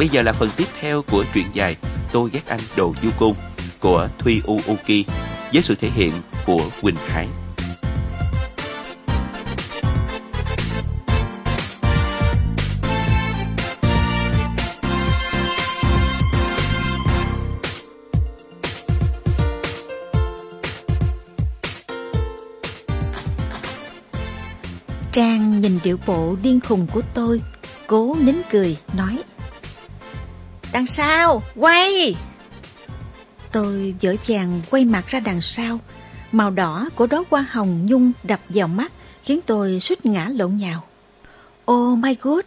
Bây giờ là phần tiếp theo của truyện dài Tôi ghét anh đồ du cung của Thuy Uuki với sự thể hiện của Quỳnh Hải. Trang nhìn điệu bộ điên khùng của tôi, cố nín cười, nói Đằng sau, quay! Tôi dở dàng quay mặt ra đằng sau, màu đỏ của đó hoa hồng nhung đập vào mắt khiến tôi suýt ngã lộn nhào. Oh my god!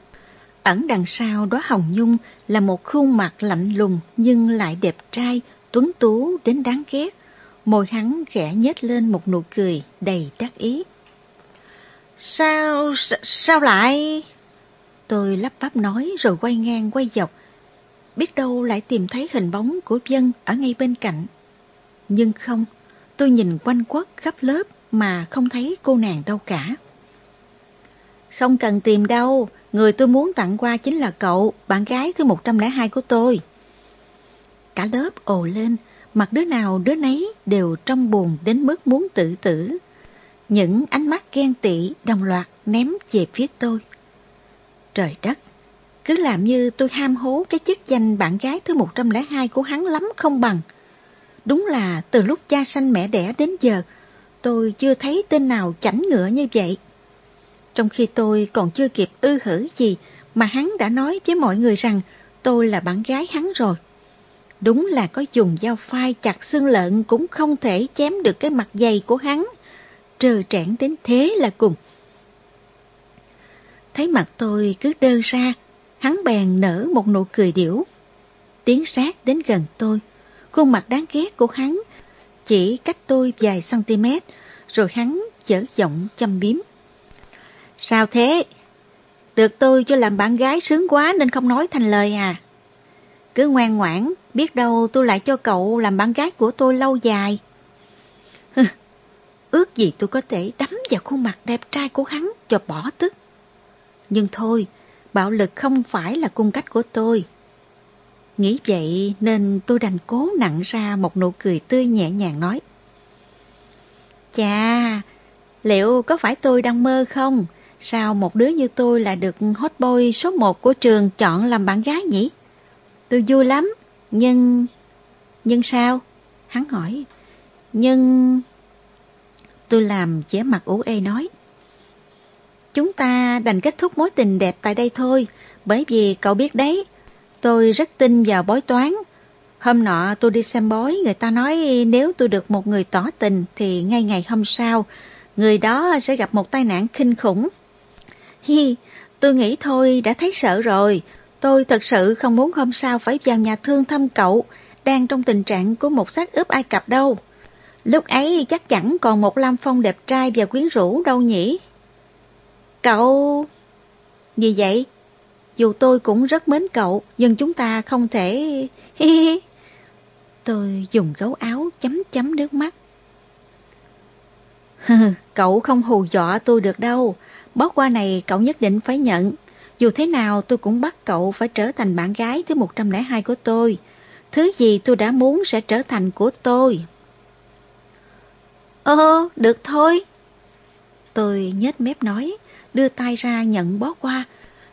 Ẩn đằng sau đó hồng nhung là một khuôn mặt lạnh lùng nhưng lại đẹp trai, tuấn tú đến đáng ghét. Môi hắn khẽ nhếch lên một nụ cười đầy đắc ý. Sao, sao lại? Tôi lắp bắp nói rồi quay ngang quay dọc. Biết đâu lại tìm thấy hình bóng của dân ở ngay bên cạnh. Nhưng không, tôi nhìn quanh quất khắp lớp mà không thấy cô nàng đâu cả. Không cần tìm đâu, người tôi muốn tặng qua chính là cậu, bạn gái thứ 102 của tôi. Cả lớp ồ lên, mặt đứa nào đứa nấy đều trong buồn đến mức muốn tự tử. Những ánh mắt ghen tị đồng loạt ném về phía tôi. Trời đất, cứ làm như tôi ham hố cái chức danh bạn gái thứ 102 của hắn lắm không bằng. Đúng là từ lúc cha sanh mẹ đẻ đến giờ, tôi chưa thấy tên nào chảnh ngựa như vậy. Trong khi tôi còn chưa kịp ư hử gì mà hắn đã nói với mọi người rằng tôi là bạn gái hắn rồi. Đúng là có dùng dao phai chặt xương lợn cũng không thể chém được cái mặt dày của hắn trơ trẽn đến thế là cùng. Thấy mặt tôi cứ đơ ra, hắn bèn nở một nụ cười điểu. Tiến sát đến gần tôi, khuôn mặt đáng ghét của hắn chỉ cách tôi vài cm, rồi hắn chở giọng châm biếm. Sao thế? Được tôi cho làm bạn gái sướng quá nên không nói thành lời à. Cứ ngoan ngoãn, biết đâu tôi lại cho cậu làm bạn gái của tôi lâu dài. Ước gì tôi có thể đấm vào khuôn mặt đẹp trai của hắn cho bỏ tức. Nhưng thôi, bạo lực không phải là cung cách của tôi. Nghĩ vậy nên tôi đành cố nặng ra một nụ cười tươi nhẹ nhàng nói. Chà, liệu có phải tôi đang mơ không? Sao một đứa như tôi lại được hot boy số một của trường chọn làm bạn gái nhỉ? Tôi vui lắm, nhưng... Nhưng sao? Hắn hỏi. Nhưng... Tôi làm vẻ mặt ủ ê nói. Chúng ta đành kết thúc mối tình đẹp tại đây thôi, bởi vì cậu biết đấy, tôi rất tin vào bói toán. Hôm nọ tôi đi xem bói, người ta nói nếu tôi được một người tỏ tình thì ngay ngày hôm sau, người đó sẽ gặp một tai nạn kinh khủng. Hi, tôi nghĩ thôi đã thấy sợ rồi, tôi thật sự không muốn hôm sau phải vào nhà thương thăm cậu, đang trong tình trạng của một xác ướp Ai Cập đâu. Lúc ấy chắc chẳng còn một Lam Phong đẹp trai và quyến rũ đâu nhỉ? Cậu... Gì vậy? Dù tôi cũng rất mến cậu, nhưng chúng ta không thể... tôi dùng gấu áo chấm chấm nước mắt. cậu không hù dọa tôi được đâu. Bó qua này cậu nhất định phải nhận. Dù thế nào tôi cũng bắt cậu phải trở thành bạn gái thứ 102 của tôi. Thứ gì tôi đã muốn sẽ trở thành của tôi. Ơ, được thôi. Tôi nhếch mép nói, đưa tay ra nhận bó qua,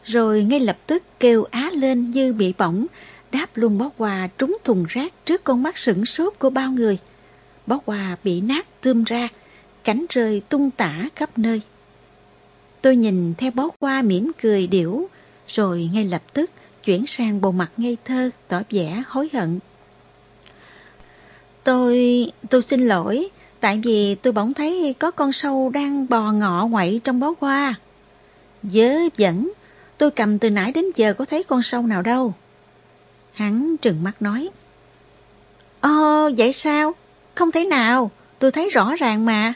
rồi ngay lập tức kêu á lên như bị bỏng, đáp luôn bó quà trúng thùng rác trước con mắt sửng sốt của bao người. Bó quà bị nát tươm ra, cánh rơi tung tả khắp nơi. Tôi nhìn theo bó qua mỉm cười điểu, rồi ngay lập tức chuyển sang bộ mặt ngây thơ, tỏ vẻ hối hận. Tôi... tôi xin lỗi, Tại vì tôi bỗng thấy có con sâu đang bò ngọ ngoậy trong bó hoa. Dớ dẫn, tôi cầm từ nãy đến giờ có thấy con sâu nào đâu. Hắn trừng mắt nói. Ồ, vậy sao? Không thấy nào, tôi thấy rõ ràng mà.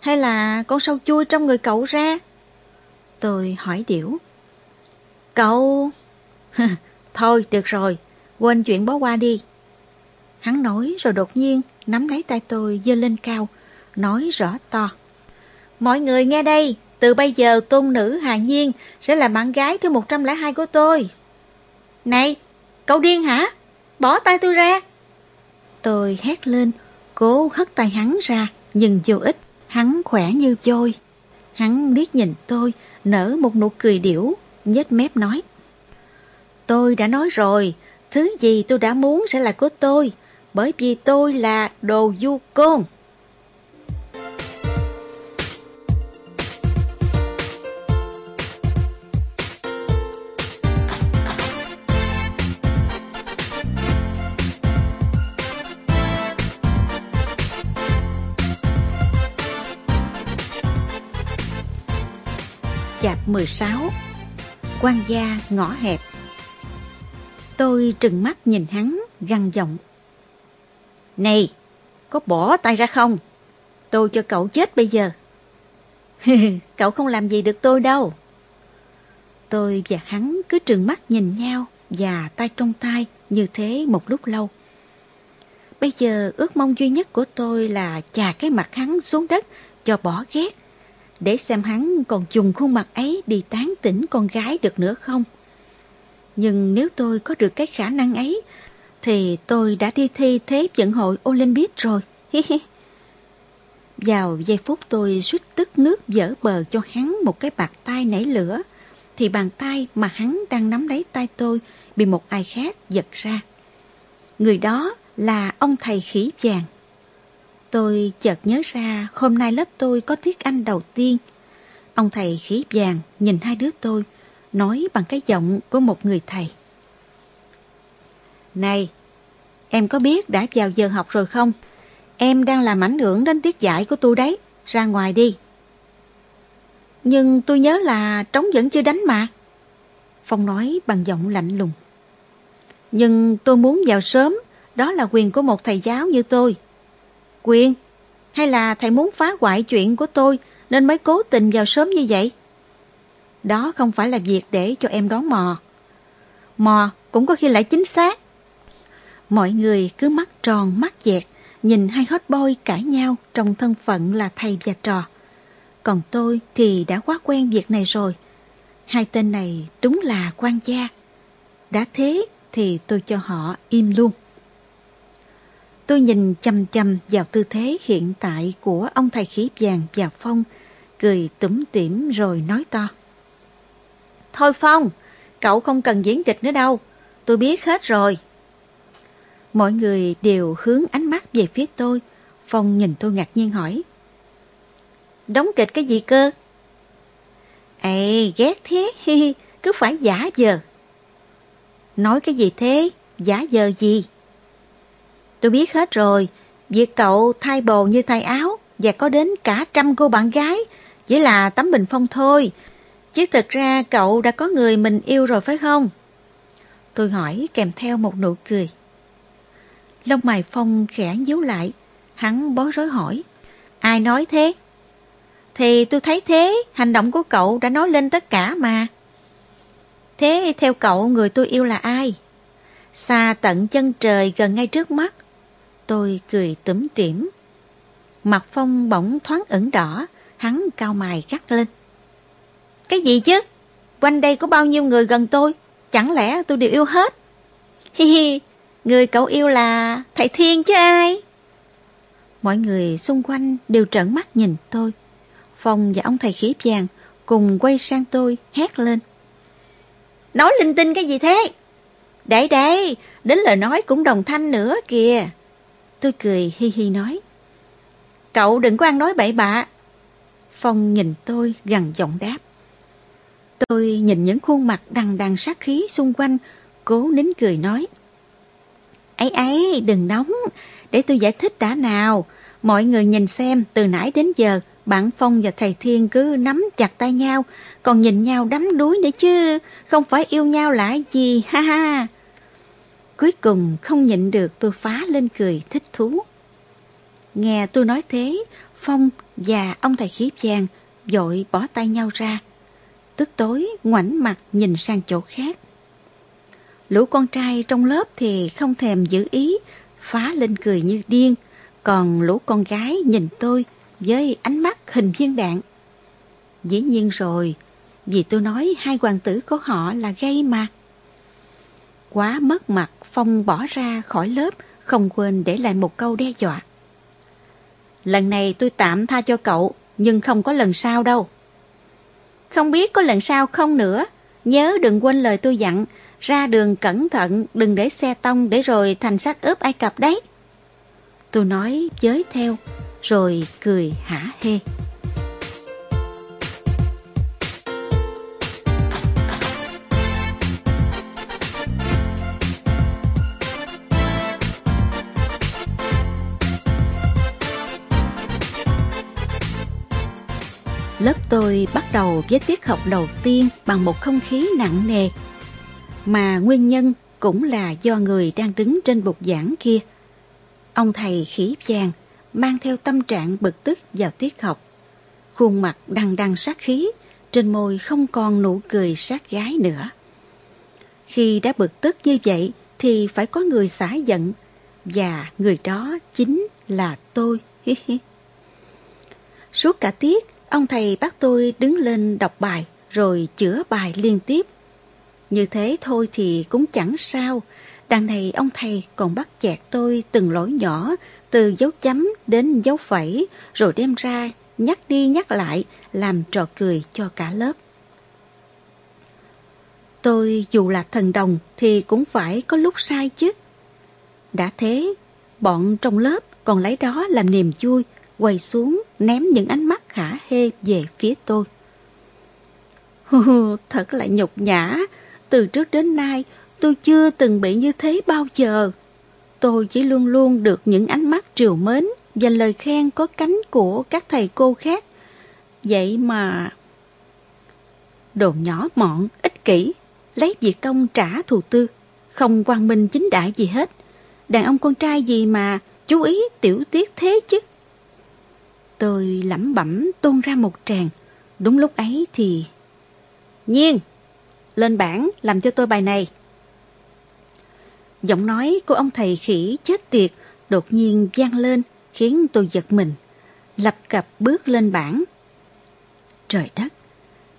Hay là con sâu chui trong người cậu ra? Tôi hỏi điểu. Cậu... Thôi, được rồi, quên chuyện bó qua đi. Hắn nói rồi đột nhiên nắm lấy tay tôi dơ lên cao, nói rõ to. Mọi người nghe đây, từ bây giờ tôn nữ Hà Nhiên sẽ là bạn gái thứ 102 của tôi. Này, Cậu điên hả? Bỏ tay tôi ra. Tôi hét lên, cố hất tay hắn ra, nhưng vô ích, hắn khỏe như vôi. Hắn liếc nhìn tôi, nở một nụ cười điểu, nhếch mép nói. Tôi đã nói rồi, thứ gì tôi đã muốn sẽ là của tôi, bởi vì tôi là đồ du côn. 16 quan gia ngõ hẹp Tôi trừng mắt nhìn hắn, găng giọng. Này, có bỏ tay ra không? Tôi cho cậu chết bây giờ. cậu không làm gì được tôi đâu. Tôi và hắn cứ trừng mắt nhìn nhau và tay trong tay như thế một lúc lâu. Bây giờ ước mong duy nhất của tôi là chà cái mặt hắn xuống đất cho bỏ ghét, để xem hắn còn dùng khuôn mặt ấy đi tán tỉnh con gái được nữa không. Nhưng nếu tôi có được cái khả năng ấy, thì tôi đã đi thi thế vận hội Olympic rồi. Vào giây phút tôi suýt tức nước dở bờ cho hắn một cái bạc tay nảy lửa, thì bàn tay mà hắn đang nắm lấy tay tôi bị một ai khác giật ra. Người đó là ông thầy khỉ vàng. Tôi chợt nhớ ra hôm nay lớp tôi có tiết Anh đầu tiên. Ông thầy khí vàng nhìn hai đứa tôi, nói bằng cái giọng của một người thầy. Này, em có biết đã vào giờ học rồi không? Em đang làm ảnh hưởng đến tiết dạy của tôi đấy, ra ngoài đi. Nhưng tôi nhớ là trống vẫn chưa đánh mà. Phong nói bằng giọng lạnh lùng. Nhưng tôi muốn vào sớm, đó là quyền của một thầy giáo như tôi. Quyền? Hay là thầy muốn phá hoại chuyện của tôi nên mới cố tình vào sớm như vậy? Đó không phải là việc để cho em đoán mò. Mò cũng có khi lại chính xác. Mọi người cứ mắt tròn mắt dẹt, nhìn hai hot boy cãi nhau trong thân phận là thầy và trò. Còn tôi thì đã quá quen việc này rồi. Hai tên này đúng là quan gia. Đã thế thì tôi cho họ im luôn. Tôi nhìn chầm chầm vào tư thế hiện tại của ông thầy khí vàng và phong, cười tủm tỉm rồi nói to. Thôi Phong, cậu không cần diễn kịch nữa đâu, tôi biết hết rồi. Mọi người đều hướng ánh mắt về phía tôi. Phong nhìn tôi ngạc nhiên hỏi. Đóng kịch cái gì cơ? Ê, ghét thế, hi hi, cứ phải giả giờ. Nói cái gì thế, giả giờ gì? Tôi biết hết rồi, việc cậu thay bồ như thay áo và có đến cả trăm cô bạn gái, chỉ là tấm bình phong thôi, Chứ thực ra cậu đã có người mình yêu rồi phải không? Tôi hỏi kèm theo một nụ cười. Lông mày Phong khẽ nhíu lại, hắn bó rối hỏi. Ai nói thế? Thì tôi thấy thế, hành động của cậu đã nói lên tất cả mà. Thế theo cậu người tôi yêu là ai? Xa tận chân trời gần ngay trước mắt. Tôi cười tủm tỉm. Mặt Phong bỗng thoáng ẩn đỏ, hắn cao mày gắt lên. Cái gì chứ? Quanh đây có bao nhiêu người gần tôi? Chẳng lẽ tôi đều yêu hết? Hi hi, người cậu yêu là thầy Thiên chứ ai? Mọi người xung quanh đều trợn mắt nhìn tôi. Phong và ông thầy khí vàng cùng quay sang tôi hét lên. Nói linh tinh cái gì thế? Để để, đến lời nói cũng đồng thanh nữa kìa. Tôi cười hi hi nói. Cậu đừng có ăn nói bậy bạ. Phong nhìn tôi gần giọng đáp. Tôi nhìn những khuôn mặt đằng đằng sát khí xung quanh, cố nín cười nói. Ấy ấy, đừng nóng, để tôi giải thích đã nào. Mọi người nhìn xem, từ nãy đến giờ, bạn Phong và thầy Thiên cứ nắm chặt tay nhau, còn nhìn nhau đắm đuối nữa chứ, không phải yêu nhau là gì, ha ha. Cuối cùng không nhịn được tôi phá lên cười thích thú. Nghe tôi nói thế, Phong và ông thầy khí vàng dội bỏ tay nhau ra, tức tối ngoảnh mặt nhìn sang chỗ khác. Lũ con trai trong lớp thì không thèm giữ ý, phá lên cười như điên, còn lũ con gái nhìn tôi với ánh mắt hình viên đạn. Dĩ nhiên rồi, vì tôi nói hai hoàng tử của họ là gay mà. Quá mất mặt, Phong bỏ ra khỏi lớp, không quên để lại một câu đe dọa. Lần này tôi tạm tha cho cậu, nhưng không có lần sau đâu. Không biết có lần sau không nữa, nhớ đừng quên lời tôi dặn, ra đường cẩn thận, đừng để xe tông để rồi thành xác ướp Ai Cập đấy. Tôi nói giới theo, rồi cười hả hê. Lớp tôi bắt đầu với tiết học đầu tiên bằng một không khí nặng nề. Mà nguyên nhân cũng là do người đang đứng trên bục giảng kia. Ông thầy khỉ vàng mang theo tâm trạng bực tức vào tiết học. Khuôn mặt đằng đằng sát khí, trên môi không còn nụ cười sát gái nữa. Khi đã bực tức như vậy thì phải có người xả giận, và người đó chính là tôi. Suốt cả tiết, ông thầy bắt tôi đứng lên đọc bài rồi chữa bài liên tiếp. Như thế thôi thì cũng chẳng sao, đằng này ông thầy còn bắt chẹt tôi từng lỗi nhỏ từ dấu chấm đến dấu phẩy, rồi đem ra, nhắc đi nhắc lại, làm trò cười cho cả lớp. Tôi dù là thần đồng thì cũng phải có lúc sai chứ. Đã thế, bọn trong lớp còn lấy đó làm niềm vui, quay xuống ném những ánh mắt khả hê về phía tôi. Thật là nhục nhã, từ trước đến nay tôi chưa từng bị như thế bao giờ. Tôi chỉ luôn luôn được những ánh mắt triều mến và lời khen có cánh của các thầy cô khác. Vậy mà... Đồ nhỏ mọn, ích kỷ, lấy việc công trả thù tư, không quan minh chính đại gì hết. Đàn ông con trai gì mà chú ý tiểu tiết thế chứ. Tôi lẩm bẩm tôn ra một tràng. Đúng lúc ấy thì... Nhiên! Lên bảng làm cho tôi bài này. Giọng nói của ông thầy khỉ chết tiệt đột nhiên vang lên khiến tôi giật mình. Lập cập bước lên bảng. Trời đất!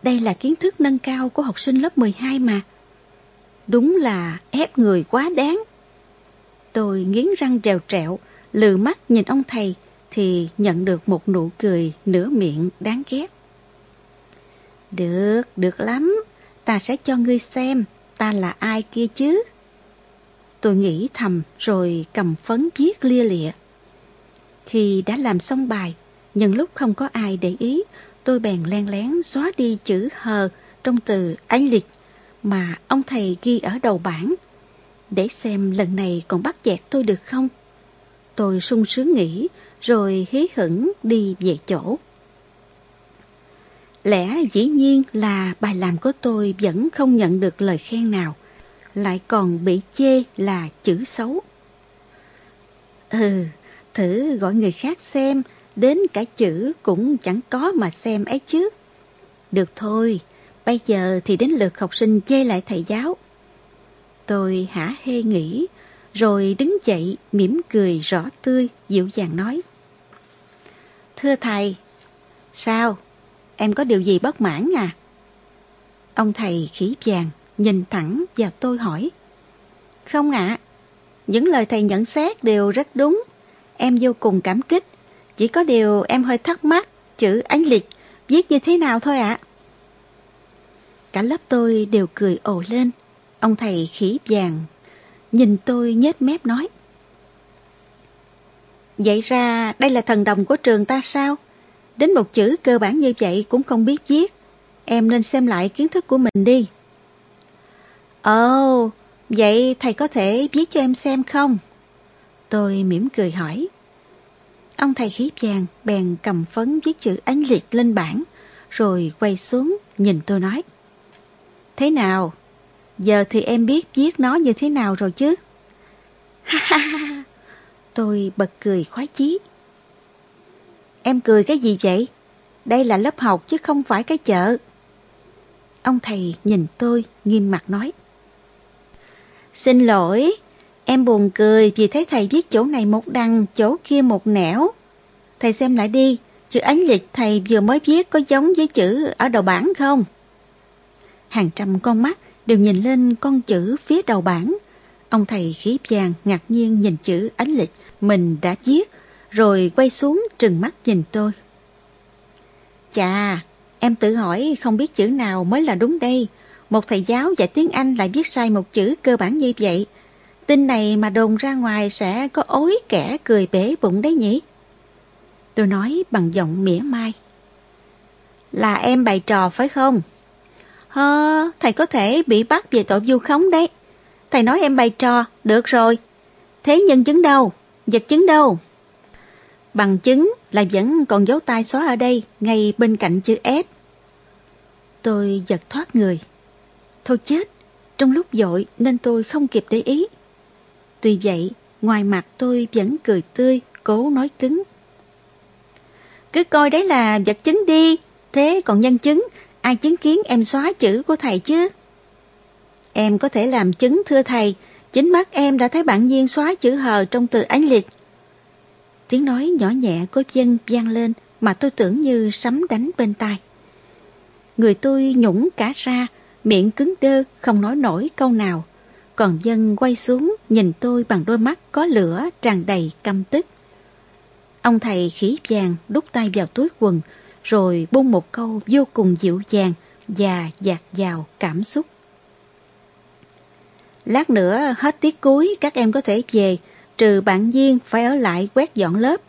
Đây là kiến thức nâng cao của học sinh lớp 12 mà. Đúng là ép người quá đáng. Tôi nghiến răng trèo trẹo, lừ mắt nhìn ông thầy thì nhận được một nụ cười nửa miệng đáng ghét. Được, được lắm, ta sẽ cho ngươi xem ta là ai kia chứ. Tôi nghĩ thầm rồi cầm phấn viết lia lịa. Khi đã làm xong bài, nhưng lúc không có ai để ý, tôi bèn len lén xóa đi chữ hờ trong từ ánh lịch mà ông thầy ghi ở đầu bảng. Để xem lần này còn bắt dẹt tôi được không? Tôi sung sướng nghĩ, rồi hí hửng đi về chỗ. Lẽ dĩ nhiên là bài làm của tôi vẫn không nhận được lời khen nào, lại còn bị chê là chữ xấu. Ừ, thử gọi người khác xem, đến cả chữ cũng chẳng có mà xem ấy chứ. Được thôi, bây giờ thì đến lượt học sinh chê lại thầy giáo. Tôi hả hê nghĩ, rồi đứng dậy mỉm cười rõ tươi, dịu dàng nói. Thưa thầy, sao? Em có điều gì bất mãn à? Ông thầy khỉ vàng nhìn thẳng vào tôi hỏi. Không ạ, những lời thầy nhận xét đều rất đúng. Em vô cùng cảm kích. Chỉ có điều em hơi thắc mắc chữ ánh liệt viết như thế nào thôi ạ. Cả lớp tôi đều cười ồ lên. Ông thầy khỉ vàng nhìn tôi nhếch mép nói. Vậy ra đây là thần đồng của trường ta sao? Đến một chữ cơ bản như vậy cũng không biết viết. Em nên xem lại kiến thức của mình đi. Ồ, vậy thầy có thể viết cho em xem không? Tôi mỉm cười hỏi. Ông thầy khí vàng bèn cầm phấn viết chữ ánh liệt lên bảng, rồi quay xuống nhìn tôi nói. Thế nào? Giờ thì em biết viết nó như thế nào rồi chứ? Ha ha ha! Tôi bật cười khoái chí. Em cười cái gì vậy? Đây là lớp học chứ không phải cái chợ. Ông thầy nhìn tôi nghiêm mặt nói. Xin lỗi, em buồn cười vì thấy thầy viết chỗ này một đằng, chỗ kia một nẻo. Thầy xem lại đi, chữ ánh lịch thầy vừa mới viết có giống với chữ ở đầu bảng không? Hàng trăm con mắt đều nhìn lên con chữ phía đầu bảng, Ông thầy khí vàng ngạc nhiên nhìn chữ ánh lịch mình đã viết, rồi quay xuống trừng mắt nhìn tôi. Chà, em tự hỏi không biết chữ nào mới là đúng đây. Một thầy giáo dạy tiếng Anh lại viết sai một chữ cơ bản như vậy. Tin này mà đồn ra ngoài sẽ có ối kẻ cười bể bụng đấy nhỉ? Tôi nói bằng giọng mỉa mai. Là em bày trò phải không? Hơ, thầy có thể bị bắt về tội vu khống đấy. Thầy nói em bày trò, được rồi. Thế nhân chứng đâu? Vật chứng đâu? Bằng chứng là vẫn còn dấu tay xóa ở đây, ngay bên cạnh chữ S. Tôi giật thoát người. Thôi chết, trong lúc dội nên tôi không kịp để ý. Tuy vậy, ngoài mặt tôi vẫn cười tươi, cố nói cứng. Cứ coi đấy là vật chứng đi, thế còn nhân chứng, ai chứng kiến em xóa chữ của thầy chứ? Em có thể làm chứng thưa thầy, chính mắt em đã thấy bạn Nhiên xóa chữ hờ trong từ ánh liệt. Tiếng nói nhỏ nhẹ của dân vang lên mà tôi tưởng như sấm đánh bên tai. Người tôi nhũng cả ra, miệng cứng đơ, không nói nổi câu nào. Còn dân quay xuống nhìn tôi bằng đôi mắt có lửa tràn đầy căm tức. Ông thầy khí vàng đút tay vào túi quần, rồi buông một câu vô cùng dịu dàng và dạt dào cảm xúc. Lát nữa hết tiết cuối các em có thể về, trừ bạn Duyên phải ở lại quét dọn lớp.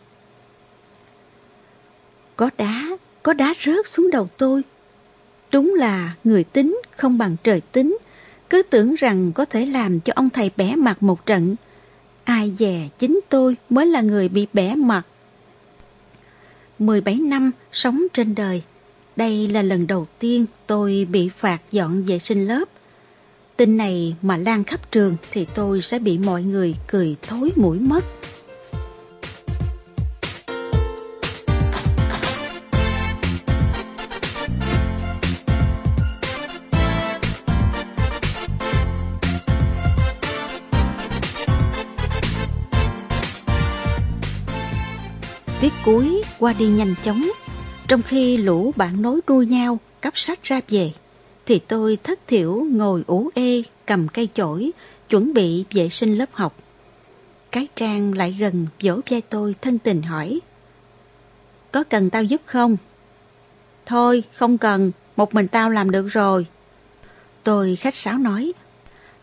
Có đá, có đá rớt xuống đầu tôi. Đúng là người tính không bằng trời tính, cứ tưởng rằng có thể làm cho ông thầy bẻ mặt một trận. Ai dè chính tôi mới là người bị bẻ mặt. 17 năm sống trên đời, đây là lần đầu tiên tôi bị phạt dọn vệ sinh lớp. Tin này mà lan khắp trường thì tôi sẽ bị mọi người cười thối mũi mất. Tiết cuối qua đi nhanh chóng, trong khi lũ bạn nối đuôi nhau cắp sách ra về thì tôi thất thiểu ngồi ủ ê cầm cây chổi chuẩn bị vệ sinh lớp học. Cái Trang lại gần vỗ vai tôi thân tình hỏi Có cần tao giúp không? Thôi không cần, một mình tao làm được rồi. Tôi khách sáo nói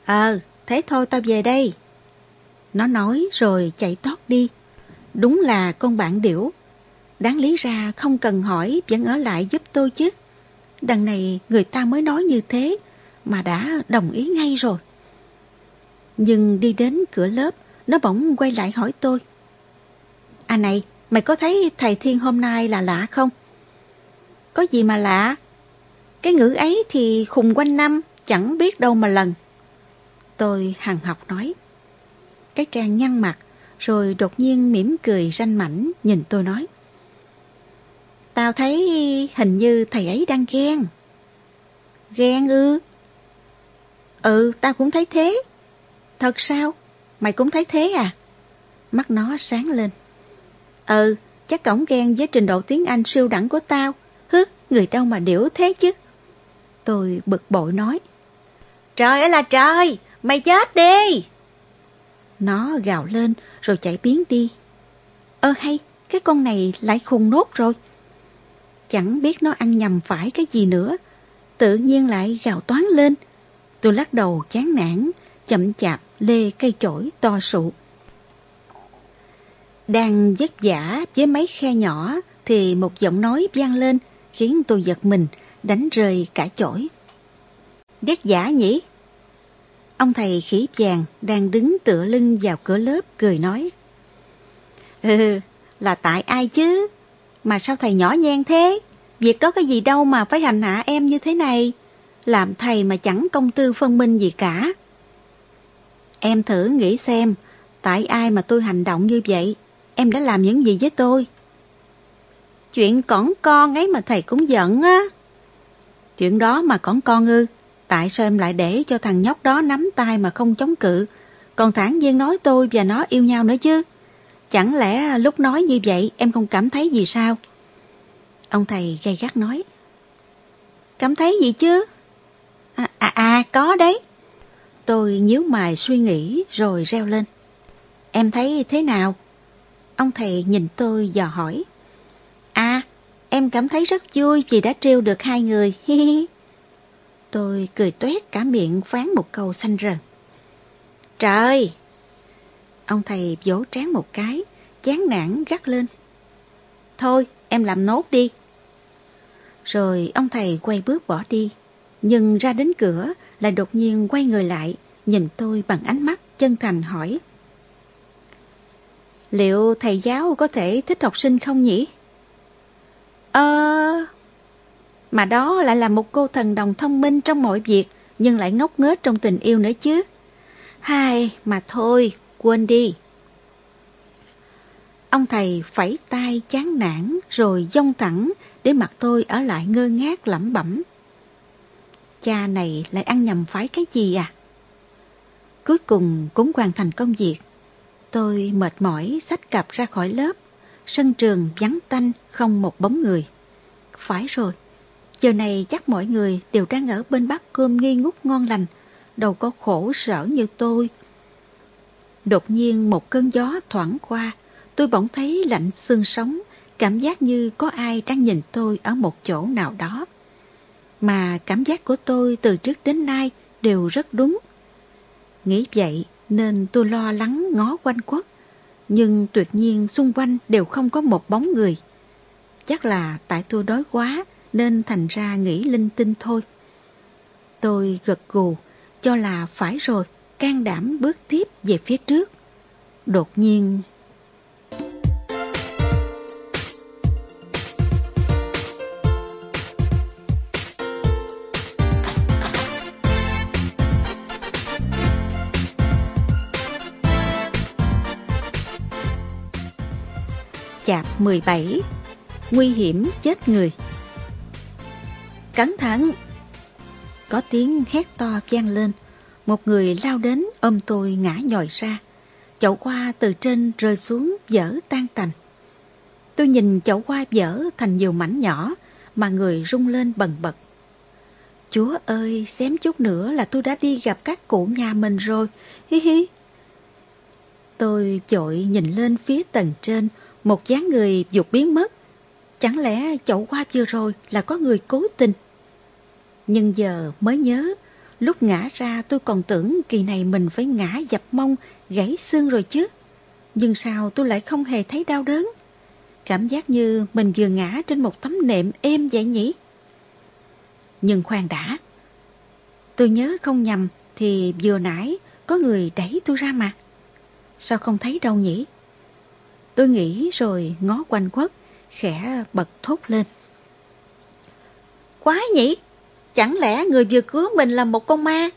Ờ, thế thôi tao về đây. Nó nói rồi chạy tót đi. Đúng là con bạn điểu. Đáng lý ra không cần hỏi vẫn ở lại giúp tôi chứ. Đằng này người ta mới nói như thế mà đã đồng ý ngay rồi. Nhưng đi đến cửa lớp, nó bỗng quay lại hỏi tôi. À này, mày có thấy thầy Thiên hôm nay là lạ không? Có gì mà lạ? Cái ngữ ấy thì khùng quanh năm, chẳng biết đâu mà lần. Tôi hằng học nói. Cái trang nhăn mặt, rồi đột nhiên mỉm cười ranh mảnh nhìn tôi nói. Tao thấy hình như thầy ấy đang ghen. Ghen ư? Ừ, tao cũng thấy thế. Thật sao? Mày cũng thấy thế à? Mắt nó sáng lên. Ừ, chắc cổng ghen với trình độ tiếng Anh siêu đẳng của tao. Hứ, người đâu mà điểu thế chứ. Tôi bực bội nói. Trời ơi là trời, mày chết đi. Nó gào lên rồi chạy biến đi. Ơ hay, cái con này lại khùng nốt rồi. Chẳng biết nó ăn nhầm phải cái gì nữa. Tự nhiên lại gào toán lên. Tôi lắc đầu chán nản, chậm chạp lê cây chổi to sụ. Đang vất giả với mấy khe nhỏ thì một giọng nói vang lên khiến tôi giật mình, đánh rơi cả chổi. Vất giả nhỉ? Ông thầy khỉ vàng đang đứng tựa lưng vào cửa lớp cười nói. Ừ, là tại ai chứ? Mà sao thầy nhỏ nhen thế? Việc đó có gì đâu mà phải hành hạ em như thế này. Làm thầy mà chẳng công tư phân minh gì cả. Em thử nghĩ xem, tại ai mà tôi hành động như vậy? Em đã làm những gì với tôi? Chuyện cỏn con ấy mà thầy cũng giận á. Chuyện đó mà cỏn con ư? Tại sao em lại để cho thằng nhóc đó nắm tay mà không chống cự? Còn thản nhiên nói tôi và nó yêu nhau nữa chứ? Chẳng lẽ lúc nói như vậy em không cảm thấy gì sao? Ông thầy gay gắt nói. Cảm thấy gì chứ? À, à, à có đấy. Tôi nhíu mày suy nghĩ rồi reo lên. Em thấy thế nào? Ông thầy nhìn tôi dò hỏi. À, em cảm thấy rất vui vì đã trêu được hai người. Tôi cười tuét cả miệng phán một câu xanh rần. Trời! Ông thầy vỗ trán một cái, chán nản gắt lên. Thôi, em làm nốt đi. Rồi ông thầy quay bước bỏ đi, nhưng ra đến cửa lại đột nhiên quay người lại, nhìn tôi bằng ánh mắt chân thành hỏi. Liệu thầy giáo có thể thích học sinh không nhỉ? Ờ... Mà đó lại là một cô thần đồng thông minh trong mọi việc, nhưng lại ngốc nghếch trong tình yêu nữa chứ. Hai, mà thôi, quên đi. Ông thầy phẩy tay chán nản rồi dông thẳng để mặt tôi ở lại ngơ ngác lẩm bẩm. Cha này lại ăn nhầm phái cái gì à? Cuối cùng cũng hoàn thành công việc. Tôi mệt mỏi sách cặp ra khỏi lớp. Sân trường vắng tanh không một bóng người. Phải rồi, giờ này chắc mọi người đều đang ở bên bát cơm nghi ngút ngon lành, đâu có khổ sở như tôi. Đột nhiên một cơn gió thoảng qua, tôi bỗng thấy lạnh xương sống, cảm giác như có ai đang nhìn tôi ở một chỗ nào đó. Mà cảm giác của tôi từ trước đến nay đều rất đúng. Nghĩ vậy nên tôi lo lắng ngó quanh quất, nhưng tuyệt nhiên xung quanh đều không có một bóng người. Chắc là tại tôi đói quá nên thành ra nghĩ linh tinh thôi. Tôi gật gù, cho là phải rồi, can đảm bước tiếp về phía trước. Đột nhiên, chạp 17 Nguy hiểm chết người. Cẩn thận! Có tiếng hét to vang lên. Một người lao đến ôm tôi ngã nhòi ra Chậu hoa từ trên rơi xuống dở tan tành Tôi nhìn chậu hoa dở thành nhiều mảnh nhỏ Mà người rung lên bần bật Chúa ơi, xém chút nữa là tôi đã đi gặp các cụ nhà mình rồi, hi hi. Tôi chội nhìn lên phía tầng trên, một dáng người dục biến mất. Chẳng lẽ chậu hoa vừa rồi là có người cố tình? Nhưng giờ mới nhớ, lúc ngã ra tôi còn tưởng kỳ này mình phải ngã dập mông, gãy xương rồi chứ. Nhưng sao tôi lại không hề thấy đau đớn? Cảm giác như mình vừa ngã trên một tấm nệm êm vậy nhỉ? Nhưng khoan đã. Tôi nhớ không nhầm thì vừa nãy có người đẩy tôi ra mà. Sao không thấy đâu nhỉ? Tôi nghĩ rồi ngó quanh quất, khẽ bật thốt lên. Quái nhỉ? Chẳng lẽ người vừa cứu mình là một con ma?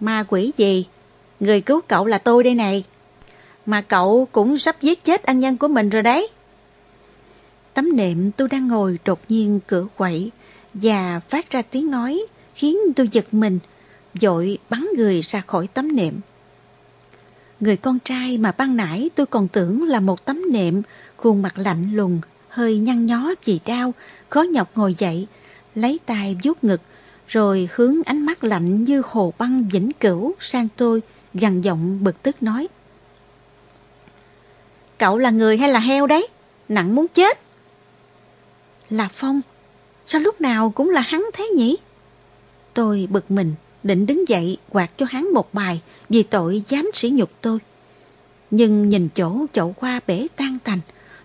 Ma quỷ gì? Người cứu cậu là tôi đây này. Mà cậu cũng sắp giết chết ân nhân của mình rồi đấy. Tấm nệm tôi đang ngồi đột nhiên cửa quậy và phát ra tiếng nói khiến tôi giật mình, dội bắn người ra khỏi tấm nệm. Người con trai mà ban nãy tôi còn tưởng là một tấm nệm, khuôn mặt lạnh lùng, hơi nhăn nhó vì đau, khó nhọc ngồi dậy, lấy tay vuốt ngực, rồi hướng ánh mắt lạnh như hồ băng vĩnh cửu sang tôi, gằn giọng bực tức nói. Cậu là người hay là heo đấy? Nặng muốn chết. Là Phong, sao lúc nào cũng là hắn thế nhỉ? Tôi bực mình, định đứng dậy quạt cho hắn một bài vì tội dám sỉ nhục tôi. Nhưng nhìn chỗ chậu qua bể tan tành,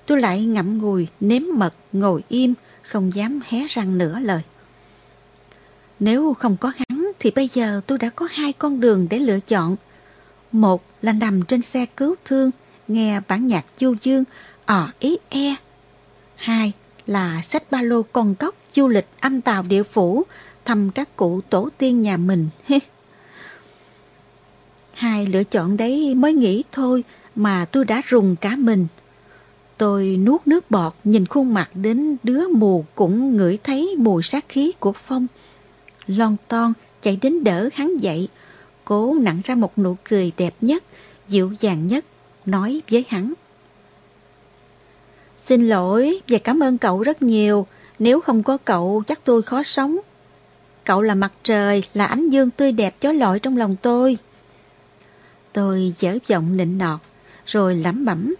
tôi lại ngậm ngùi, nếm mật, ngồi im, không dám hé răng nửa lời. Nếu không có hắn thì bây giờ tôi đã có hai con đường để lựa chọn. Một là nằm trên xe cứu thương, nghe bản nhạc du dương, ỏ ý e. Hai là xách ba lô con cóc du lịch âm tàu địa phủ, thăm các cụ tổ tiên nhà mình. Hai lựa chọn đấy mới nghĩ thôi mà tôi đã rùng cả mình. Tôi nuốt nước bọt nhìn khuôn mặt đến đứa mù cũng ngửi thấy mùi sát khí của Phong. Lon ton chạy đến đỡ hắn dậy, cố nặng ra một nụ cười đẹp nhất, dịu dàng nhất, nói với hắn. Xin lỗi và cảm ơn cậu rất nhiều, nếu không có cậu chắc tôi khó sống. cậu là mặt trời, là ánh dương tươi đẹp chói lọi trong lòng tôi. Tôi dở giọng nịnh nọt, rồi lẩm bẩm.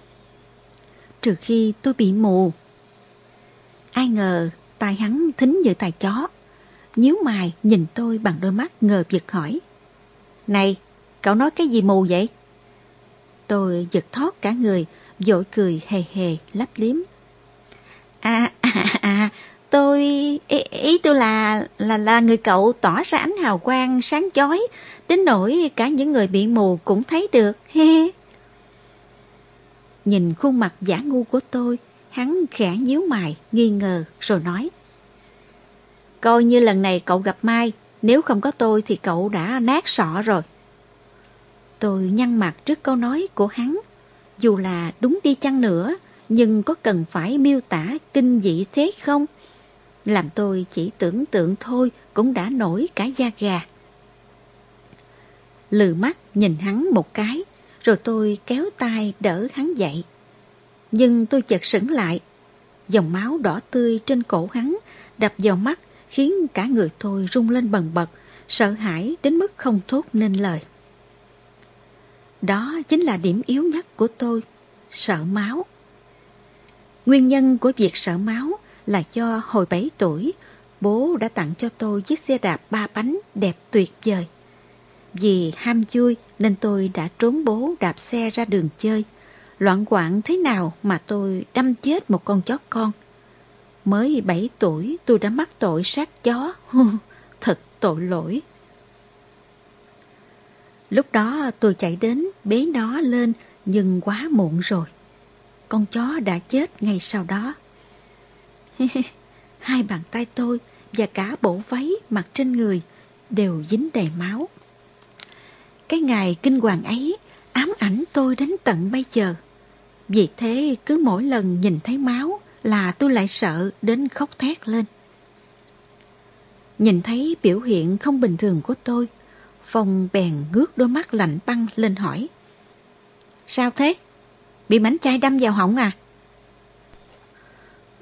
Trừ khi tôi bị mù. Ai ngờ tai hắn thính như tai chó. Nhíu mày nhìn tôi bằng đôi mắt ngờ vực hỏi. Này, cậu nói cái gì mù vậy? Tôi giật thoát cả người, dội cười hề hề lấp liếm. À, à, à, tôi, ý, ý tôi là, là, là người cậu tỏ ra ánh hào quang sáng chói, đến nỗi cả những người bị mù cũng thấy được, he. Nhìn khuôn mặt giả ngu của tôi, hắn khẽ nhíu mày, nghi ngờ, rồi nói. Coi như lần này cậu gặp Mai, nếu không có tôi thì cậu đã nát sọ rồi. Tôi nhăn mặt trước câu nói của hắn. Dù là đúng đi chăng nữa, nhưng có cần phải miêu tả kinh dị thế không? Làm tôi chỉ tưởng tượng thôi cũng đã nổi cả da gà. Lừ mắt nhìn hắn một cái, rồi tôi kéo tay đỡ hắn dậy. Nhưng tôi chợt sững lại. Dòng máu đỏ tươi trên cổ hắn đập vào mắt khiến cả người tôi rung lên bần bật, sợ hãi đến mức không thốt nên lời. Đó chính là điểm yếu nhất của tôi, sợ máu. Nguyên nhân của việc sợ máu là do hồi 7 tuổi, bố đã tặng cho tôi chiếc xe đạp ba bánh đẹp tuyệt vời. Vì ham vui nên tôi đã trốn bố đạp xe ra đường chơi. Loạn quạng thế nào mà tôi đâm chết một con chó con. Mới 7 tuổi, tôi đã mắc tội sát chó. Thật tội lỗi. Lúc đó tôi chạy đến bế nó lên, nhưng quá muộn rồi. Con chó đã chết ngay sau đó. Hai bàn tay tôi và cả bộ váy mặc trên người đều dính đầy máu. Cái ngày kinh hoàng ấy ám ảnh tôi đến tận bây giờ. Vì thế cứ mỗi lần nhìn thấy máu là tôi lại sợ đến khóc thét lên. Nhìn thấy biểu hiện không bình thường của tôi, Phong bèn ngước đôi mắt lạnh băng lên hỏi. Sao thế? Bị mảnh chai đâm vào họng à?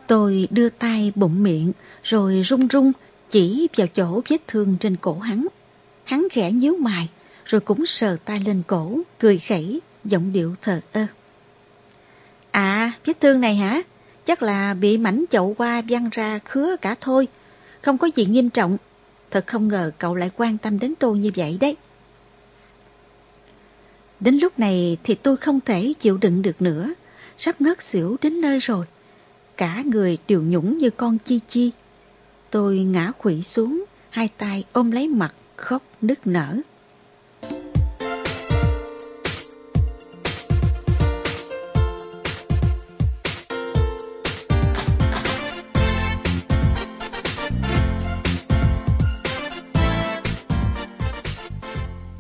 Tôi đưa tay bụng miệng rồi rung rung chỉ vào chỗ vết thương trên cổ hắn. Hắn khẽ nhíu mày rồi cũng sờ tay lên cổ, cười khẩy, giọng điệu thờ ơ. À, vết thương này hả? Chắc là bị mảnh chậu qua văng ra khứa cả thôi. Không có gì nghiêm trọng. Thật không ngờ cậu lại quan tâm đến tôi như vậy đấy. Đến lúc này thì tôi không thể chịu đựng được nữa. Sắp ngất xỉu đến nơi rồi. Cả người đều nhũng như con chi chi. Tôi ngã quỵ xuống, hai tay ôm lấy mặt, khóc nức nở.